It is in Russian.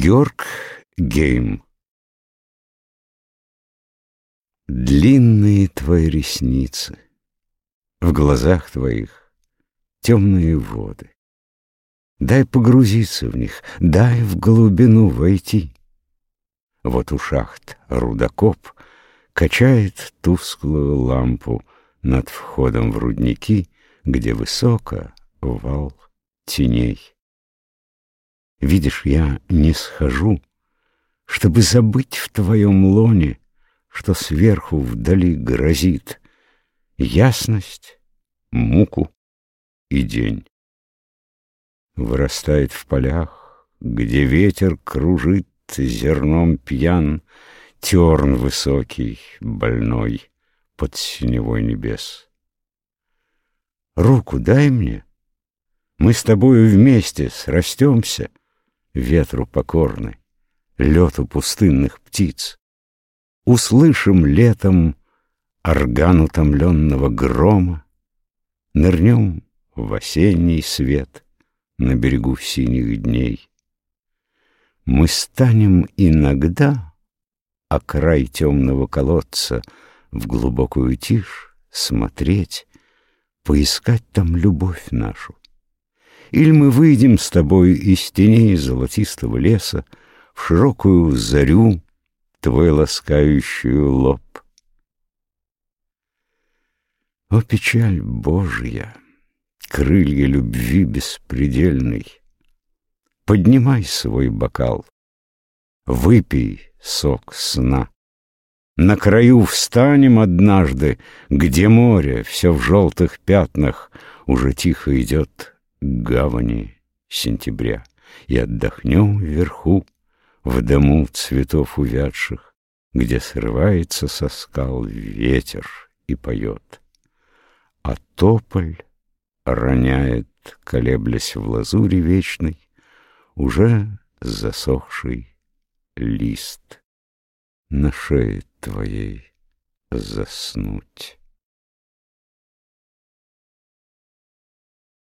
Георг Гейм Длинные твои ресницы, В глазах твоих темные воды. Дай погрузиться в них, дай в глубину войти. Вот у шахт рудокоп Качает тусклую лампу Над входом в рудники, Где высоко вал теней. Видишь, я не схожу, Чтобы забыть в твоем лоне, Что сверху вдали грозит Ясность, муку и день. Вырастает в полях, где ветер кружит Зерном пьян, терн высокий, больной Под синевой небес. Руку дай мне, мы с тобою вместе срастемся — ветру покорны, лету пустынных птиц. Услышим летом орган утомленного грома, Нырнем в осенний свет на берегу синих дней. Мы станем иногда, о край темного колодца, В глубокую тишь смотреть, Поискать там любовь нашу. Или мы выйдем с тобой из теней золотистого леса В широкую зарю твой ласкающую лоб. О, печаль Божья, крылья любви беспредельной! Поднимай свой бокал, выпей сок сна. На краю встанем однажды, где море все в желтых пятнах Уже тихо идет гавани сентября И отдохнем вверху в дому цветов увядших, Где срывается со скал ветер и поет. А тополь роняет, колеблясь в лазуре вечной, Уже засохший лист на шее твоей заснуть.